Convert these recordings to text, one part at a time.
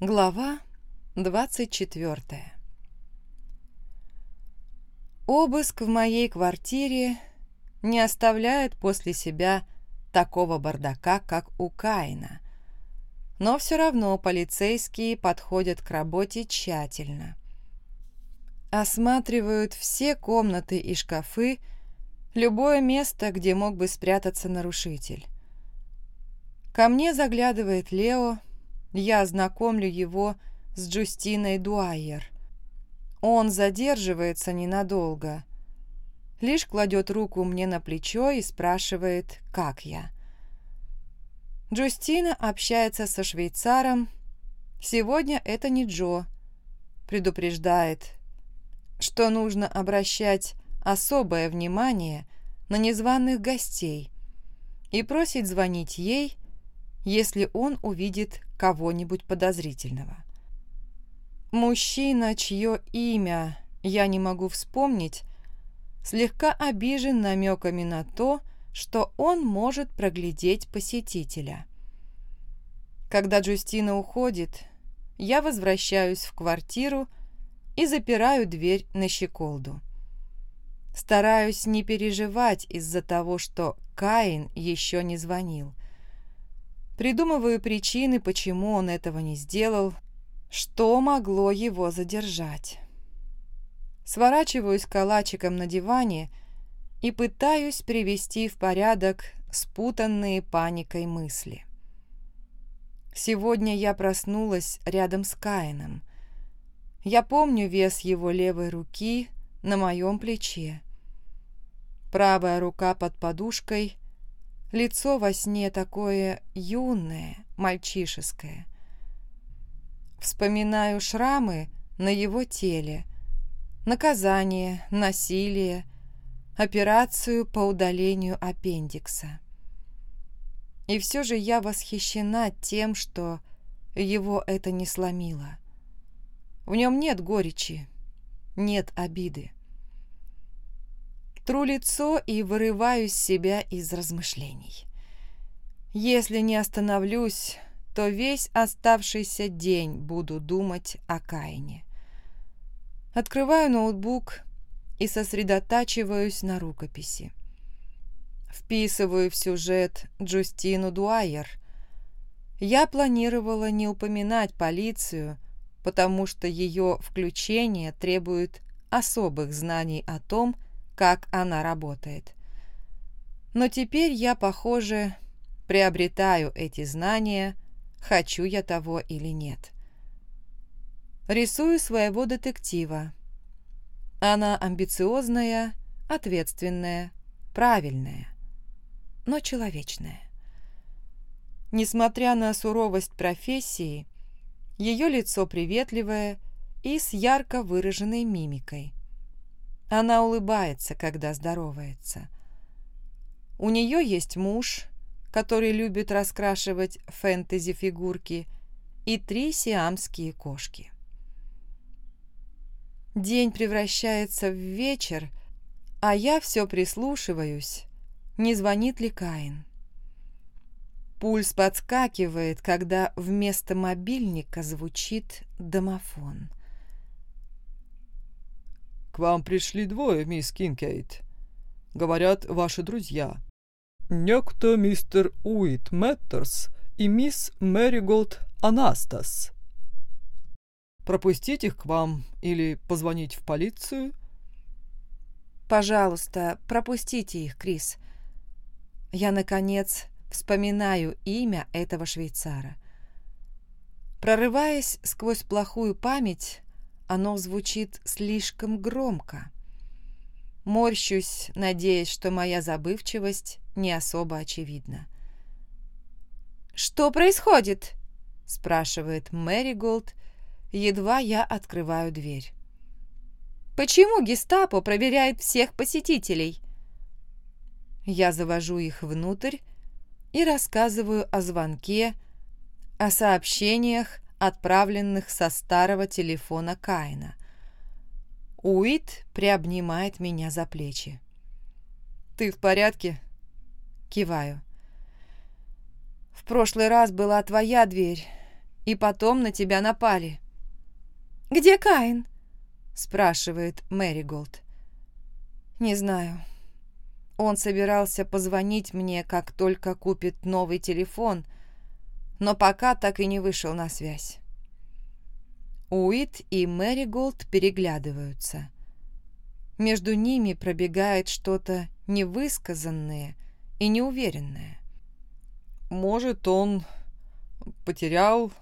Глава 24 Обыск в моей квартире не оставляет после себя такого бардака, как у Каина. Но все равно полицейские подходят к работе тщательно. Осматривают все комнаты и шкафы, любое место, где мог бы спрятаться нарушитель. Ко мне заглядывает Лео, я знакомлю его с Джустиной Дуайер. Он задерживается ненадолго, лишь кладет руку мне на плечо и спрашивает, как я. Джустина общается со швейцаром. Сегодня это не Джо. Предупреждает, что нужно обращать особое внимание на незваных гостей и просит звонить ей, если он увидит кого-нибудь подозрительного. Мужчина, чье имя я не могу вспомнить, слегка обижен намеками на то, что он может проглядеть посетителя. Когда Джустина уходит, я возвращаюсь в квартиру и запираю дверь на щеколду. Стараюсь не переживать из-за того, что Каин еще не звонил. Придумываю причины, почему он этого не сделал, что могло его задержать. Сворачиваюсь калачиком на диване и пытаюсь привести в порядок спутанные паникой мысли. Сегодня я проснулась рядом с Каином. Я помню вес его левой руки на моем плече. Правая рука под подушкой, лицо во сне такое юное, мальчишеское. Вспоминаю шрамы на его теле, наказание, насилие, операцию по удалению аппендикса. И все же я восхищена тем, что его это не сломило. В нем нет горечи, нет обиды. Тру лицо и вырываю себя из размышлений. Если не остановлюсь, то весь оставшийся день буду думать о Каине. Открываю ноутбук и сосредотачиваюсь на рукописи. Вписываю в сюжет Джустину Дуайер. Я планировала не упоминать полицию, потому что ее включение требует особых знаний о том, как она работает. Но теперь я, похоже, приобретаю эти знания, хочу я того или нет. Рисую своего детектива, она амбициозная, ответственная, правильная, но человечная. Несмотря на суровость профессии, ее лицо приветливое и с ярко выраженной мимикой. Она улыбается, когда здоровается. У нее есть муж, который любит раскрашивать фэнтези-фигурки, и три сиамские кошки. День превращается в вечер, а я все прислушиваюсь, не звонит ли Каин. Пульс подскакивает, когда вместо мобильника звучит домофон. «К вам пришли двое, мисс Кинкейт. Говорят, ваши друзья. Некто мистер Уит Мэттерс и мисс Мэриголд Анастас» пропустить их к вам или позвонить в полицию?» «Пожалуйста, пропустите их, Крис. Я, наконец, вспоминаю имя этого швейцара. Прорываясь сквозь плохую память, оно звучит слишком громко. Морщусь, надеясь, что моя забывчивость не особо очевидна. «Что происходит?» – спрашивает Мэри Голд, едва я открываю дверь. «Почему гестапо проверяет всех посетителей?» Я завожу их внутрь и рассказываю о звонке, о сообщениях, отправленных со старого телефона Каина. Уит приобнимает меня за плечи. «Ты в порядке?» Киваю. «В прошлый раз была твоя дверь, и потом на тебя напали. «Где Каин?» – спрашивает Мэри Голд. «Не знаю. Он собирался позвонить мне, как только купит новый телефон, но пока так и не вышел на связь. Уит и Мэри Голд переглядываются. Между ними пробегает что-то невысказанное и неуверенное. «Может, он потерял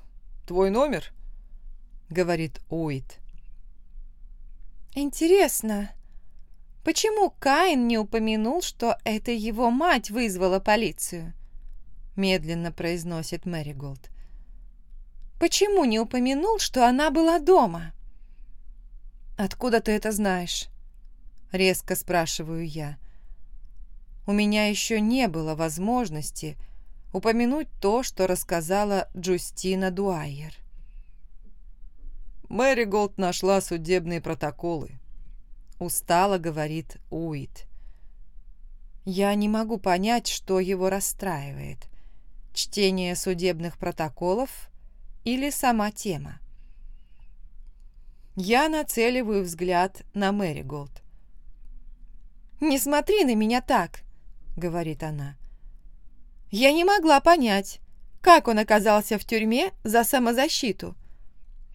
твой номер?» — говорит Уит. «Интересно, почему Каин не упомянул, что это его мать вызвала полицию?» — медленно произносит Мэри Голд. «Почему не упомянул, что она была дома?» «Откуда ты это знаешь?» — резко спрашиваю я. У меня еще не было возможности упомянуть то, что рассказала Джустина Дуайер. Мэри Голд нашла судебные протоколы. Устало говорит Уит. Я не могу понять, что его расстраивает. Чтение судебных протоколов или сама тема. Я нацеливаю взгляд на Мэри Голд. «Не смотри на меня так», — говорит она. «Я не могла понять, как он оказался в тюрьме за самозащиту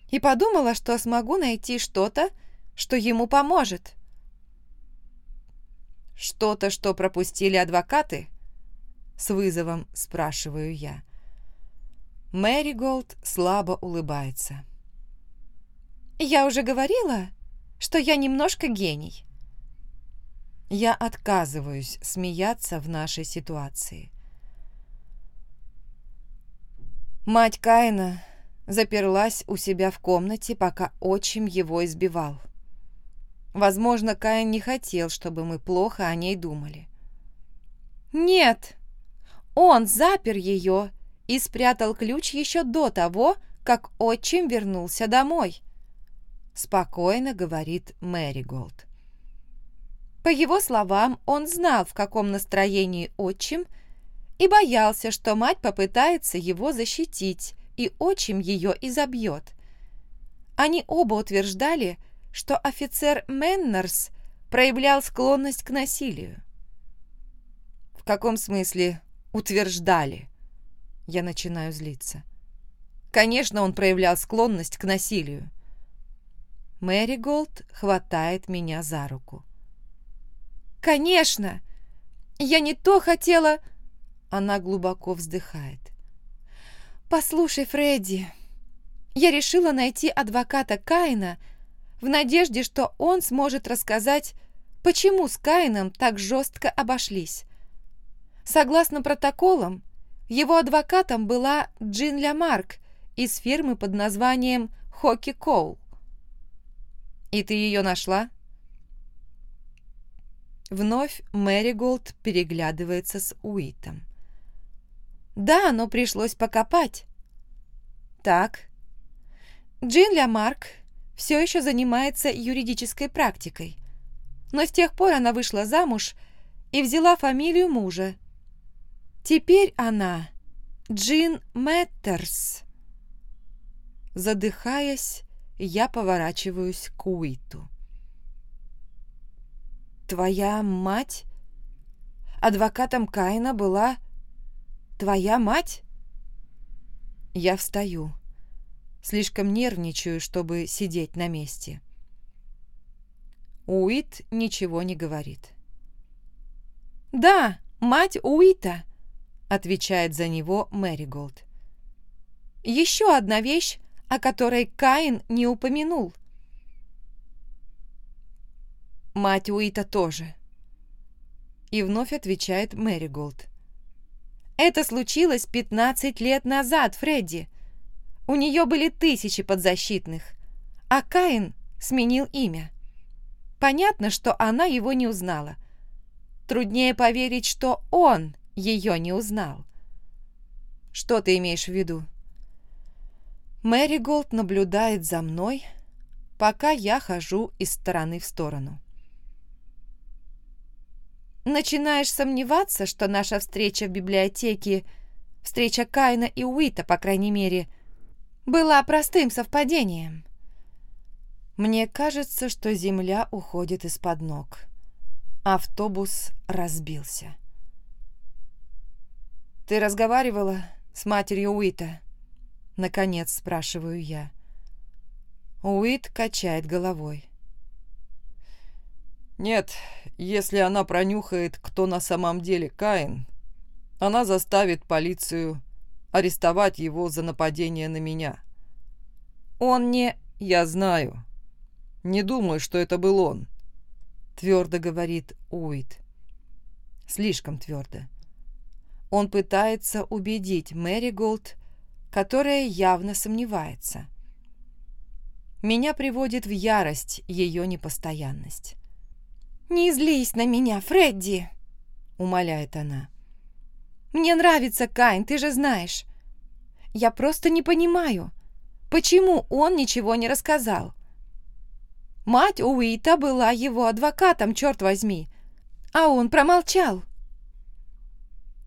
и подумала, что смогу найти что-то, что ему поможет. «Что-то, что пропустили адвокаты?» С вызовом спрашиваю я. Мэри Голд слабо улыбается. «Я уже говорила, что я немножко гений». Я отказываюсь смеяться в нашей ситуации. Мать Каина заперлась у себя в комнате, пока отчим его избивал. Возможно, Каин не хотел, чтобы мы плохо о ней думали. «Нет, он запер ее и спрятал ключ еще до того, как отчим вернулся домой», спокойно говорит Мэри Голд. По его словам, он знал, в каком настроении отчим, и боялся, что мать попытается его защитить, и отчим ее изобьет. Они оба утверждали, что офицер Меннерс проявлял склонность к насилию. «В каком смысле утверждали?» Я начинаю злиться. «Конечно, он проявлял склонность к насилию». Мэри Голд хватает меня за руку. «Конечно! Я не то хотела...» Она глубоко вздыхает. «Послушай, Фредди, я решила найти адвоката Каина в надежде, что он сможет рассказать, почему с Каином так жестко обошлись. Согласно протоколам, его адвокатом была Джин Лямарк из фирмы под названием Хоки Коул. «И ты ее нашла?» Вновь Мэри Голд переглядывается с Уитом. Да, но пришлось покопать. Так. Джин Лямарк все еще занимается юридической практикой. Но с тех пор она вышла замуж и взяла фамилию мужа. Теперь она Джин Мэттерс. Задыхаясь, я поворачиваюсь к Уиту. «Твоя мать? Адвокатом Каина была Твоя мать?» Я встаю. Слишком нервничаю, чтобы сидеть на месте. Уит ничего не говорит. «Да, мать Уита», — отвечает за него Мэри Голд. «Еще одна вещь, о которой Каин не упомянул». «Мать Уита тоже». И вновь отвечает Мэри Голд. Это случилось 15 лет назад, Фредди. У нее были тысячи подзащитных, а Каин сменил имя. Понятно, что она его не узнала. Труднее поверить, что он ее не узнал. Что ты имеешь в виду? Мэри Голд наблюдает за мной, пока я хожу из стороны в сторону. Начинаешь сомневаться, что наша встреча в библиотеке, встреча Кайна и Уита, по крайней мере, была простым совпадением. Мне кажется, что земля уходит из-под ног. Автобус разбился. «Ты разговаривала с матерью Уита?» Наконец спрашиваю я. Уит качает головой. «Нет, если она пронюхает, кто на самом деле Каин, она заставит полицию арестовать его за нападение на меня. Он не... Я знаю. Не думаю, что это был он, твердо говорит Уит. Слишком твердо. Он пытается убедить Мэри Голд, которая явно сомневается. Меня приводит в ярость ее непостоянность. «Не злись на меня, Фредди!» — умоляет она. Мне нравится Кайн, ты же знаешь. Я просто не понимаю, почему он ничего не рассказал. Мать Уита была его адвокатом, черт возьми, а он промолчал.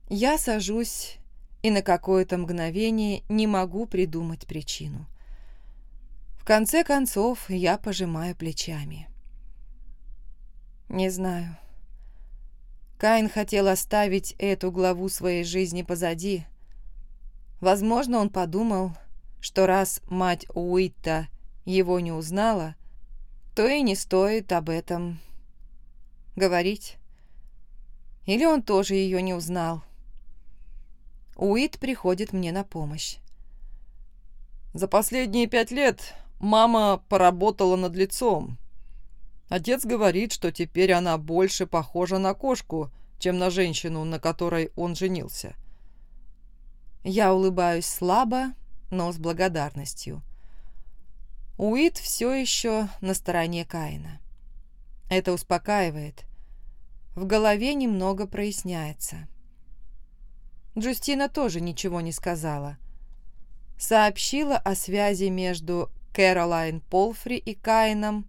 Я сажусь и на какое-то мгновение не могу придумать причину. В конце концов, я пожимаю плечами. Не знаю. Каин хотел оставить эту главу своей жизни позади. Возможно, он подумал, что раз мать Уитта его не узнала, то и не стоит об этом говорить. Или он тоже ее не узнал. Уит приходит мне на помощь. За последние пять лет мама поработала над лицом. Отец говорит, что теперь она больше похожа на кошку, чем на женщину, на которой он женился. Я улыбаюсь слабо, но с благодарностью. Уит все еще на стороне Каина. Это успокаивает. В голове немного проясняется. Джустина тоже ничего не сказала. Сообщила о связи между Кэролайн Полфри и Каином,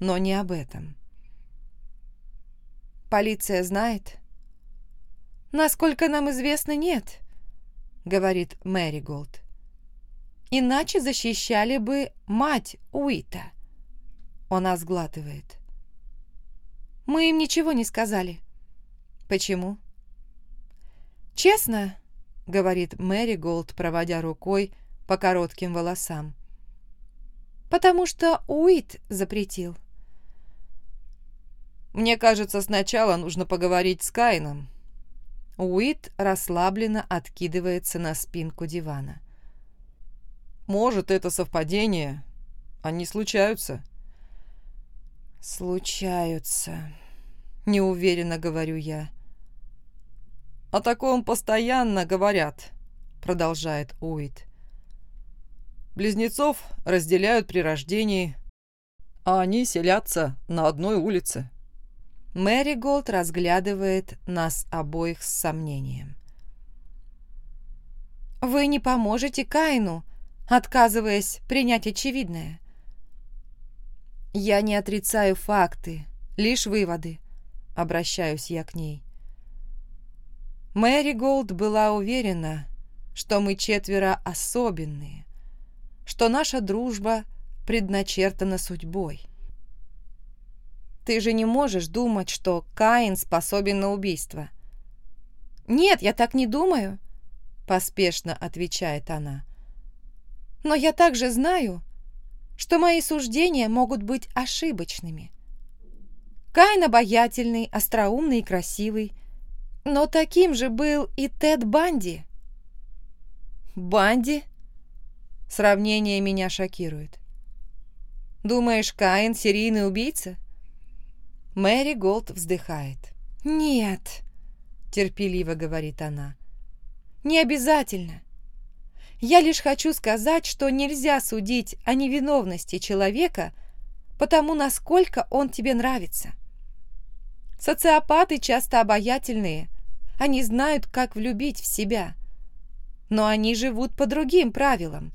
но не об этом. «Полиция знает?» «Насколько нам известно, нет», — говорит Мэри Голд. «Иначе защищали бы мать Уита». Она сглатывает. «Мы им ничего не сказали». «Почему?» «Честно», — говорит Мэри Голд, проводя рукой по коротким волосам. «Потому что Уит запретил». Мне кажется, сначала нужно поговорить с Кайном. Уит расслабленно откидывается на спинку дивана. Может, это совпадение. Они случаются. Случаются. Неуверенно говорю я. О таком постоянно говорят, продолжает Уит. Близнецов разделяют при рождении, а они селятся на одной улице. Мэри Голд разглядывает нас обоих с сомнением. «Вы не поможете Каину, отказываясь принять очевидное?» «Я не отрицаю факты, лишь выводы», — обращаюсь я к ней. Мэри Голд была уверена, что мы четверо особенные, что наша дружба предначертана судьбой. Ты же не можешь думать, что Каин способен на убийство. Нет, я так не думаю, поспешно отвечает она. Но я также знаю, что мои суждения могут быть ошибочными. Каин обаятельный, остроумный и красивый, но таким же был и Тед Банди. Банди? Сравнение меня шокирует. Думаешь, Каин серийный убийца? Мэри Голд вздыхает. «Нет», — терпеливо говорит она, — «не обязательно. Я лишь хочу сказать, что нельзя судить о невиновности человека потому, насколько он тебе нравится. Социопаты часто обаятельные, они знают, как влюбить в себя, но они живут по другим правилам.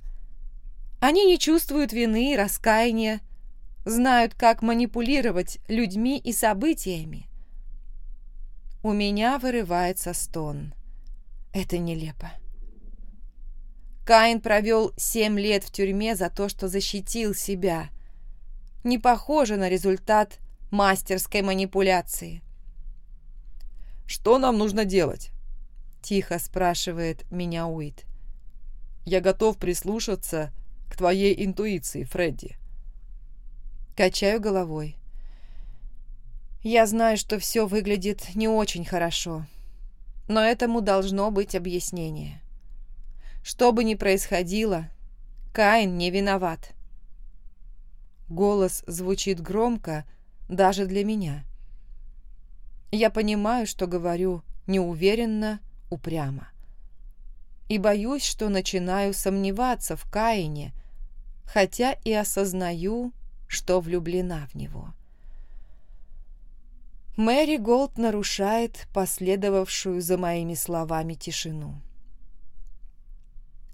Они не чувствуют вины и раскаяния, знают, как манипулировать людьми и событиями. У меня вырывается стон. Это нелепо. Каин провел семь лет в тюрьме за то, что защитил себя. Не похоже на результат мастерской манипуляции. «Что нам нужно делать?» – тихо спрашивает меня Уит. «Я готов прислушаться к твоей интуиции, Фредди». Качаю головой. Я знаю, что все выглядит не очень хорошо, но этому должно быть объяснение. Что бы ни происходило, Каин не виноват. Голос звучит громко даже для меня. Я понимаю, что говорю неуверенно, упрямо. И боюсь, что начинаю сомневаться в Каине, хотя и осознаю, что влюблена в него. Мэри Голд нарушает последовавшую за моими словами тишину.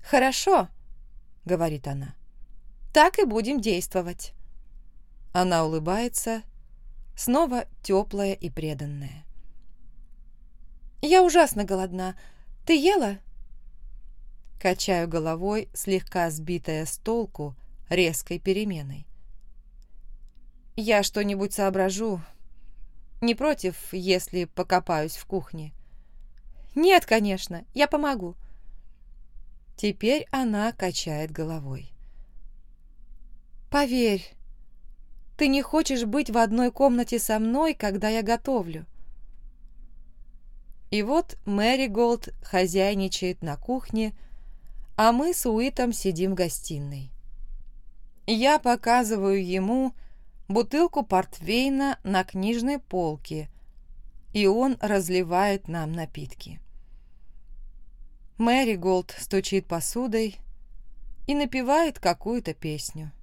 «Хорошо», — говорит она, — «так и будем действовать». Она улыбается, снова теплая и преданная. «Я ужасно голодна. Ты ела?» Качаю головой, слегка сбитая с толку резкой переменой. Я что-нибудь соображу. Не против, если покопаюсь в кухне. Нет, конечно, я помогу. Теперь она качает головой. Поверь, ты не хочешь быть в одной комнате со мной, когда я готовлю. И вот Мэри Голд хозяйничает на кухне, а мы с Уитом сидим в гостиной. Я показываю ему, бутылку портвейна на книжной полке, и он разливает нам напитки. Мэри Голд стучит посудой и напевает какую-то песню.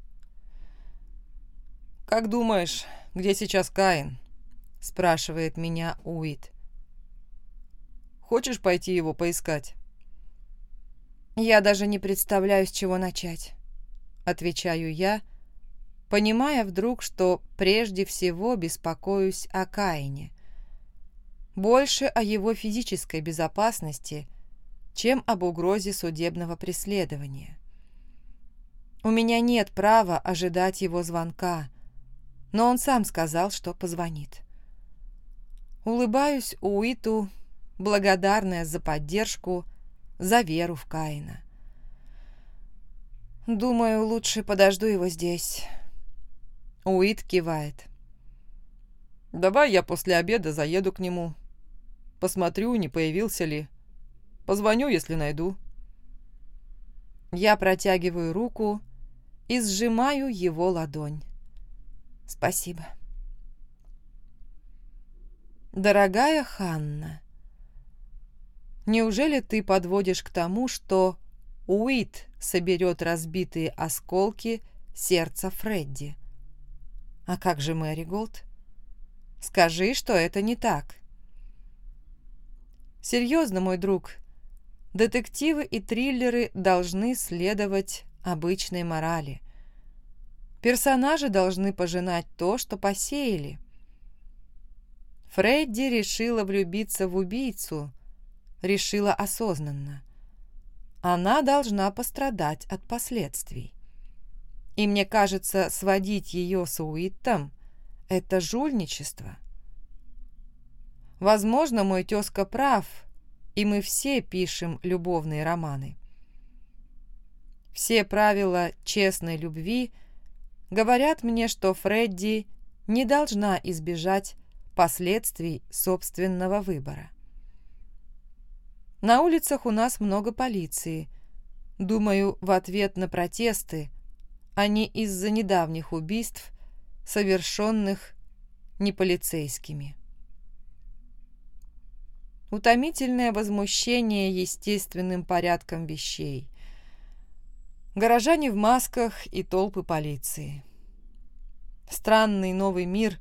«Как думаешь, где сейчас Каин?» – спрашивает меня Уит. «Хочешь пойти его поискать?» «Я даже не представляю, с чего начать», – отвечаю я, – понимая вдруг, что прежде всего беспокоюсь о Каине. Больше о его физической безопасности, чем об угрозе судебного преследования. У меня нет права ожидать его звонка, но он сам сказал, что позвонит. Улыбаюсь Уиту, благодарная за поддержку, за веру в Каина. Думаю, лучше подожду его здесь. Уит кивает. «Давай я после обеда заеду к нему. Посмотрю, не появился ли. Позвоню, если найду». Я протягиваю руку и сжимаю его ладонь. «Спасибо». «Дорогая Ханна, неужели ты подводишь к тому, что Уит соберет разбитые осколки сердца Фредди?» А как же Мэри Голд? Скажи, что это не так. Серьезно, мой друг, детективы и триллеры должны следовать обычной морали. Персонажи должны пожинать то, что посеяли. Фредди решила влюбиться в убийцу, решила осознанно. Она должна пострадать от последствий. И мне кажется, сводить ее с Уиттом – это жульничество. Возможно, мой тезка прав, и мы все пишем любовные романы. Все правила честной любви говорят мне, что Фредди не должна избежать последствий собственного выбора. На улицах у нас много полиции. Думаю, в ответ на протесты а не из-за недавних убийств, совершенных неполицейскими. Утомительное возмущение естественным порядком вещей. Горожане в масках и толпы полиции. Странный новый мир,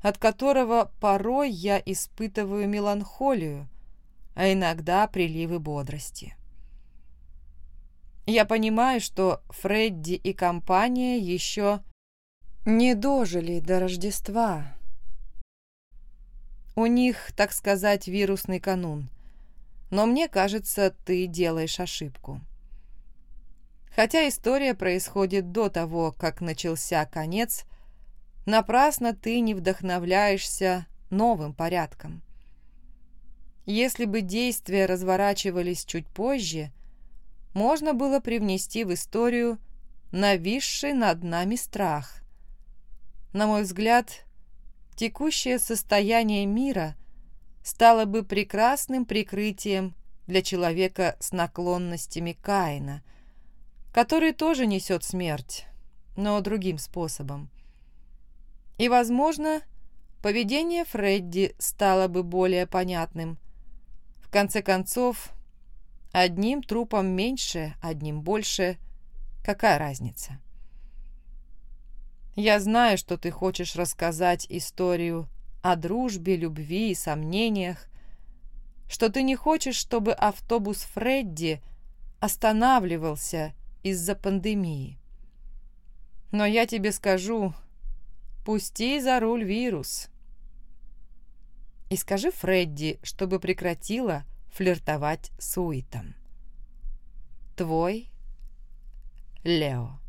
от которого порой я испытываю меланхолию, а иногда приливы бодрости. Я понимаю, что Фредди и компания еще не дожили до Рождества. У них, так сказать, вирусный канун. Но мне кажется, ты делаешь ошибку. Хотя история происходит до того, как начался конец, напрасно ты не вдохновляешься новым порядком. Если бы действия разворачивались чуть позже, можно было привнести в историю нависший над нами страх. На мой взгляд, текущее состояние мира стало бы прекрасным прикрытием для человека с наклонностями Каина, который тоже несет смерть, но другим способом. И, возможно, поведение Фредди стало бы более понятным. В конце концов, одним трупом меньше, одним больше. Какая разница? Я знаю, что ты хочешь рассказать историю о дружбе, любви и сомнениях, что ты не хочешь, чтобы автобус Фредди останавливался из-за пандемии. Но я тебе скажу, пусти за руль вирус. И скажи Фредди, чтобы прекратила флиртовать с Уитом. Твой Лео.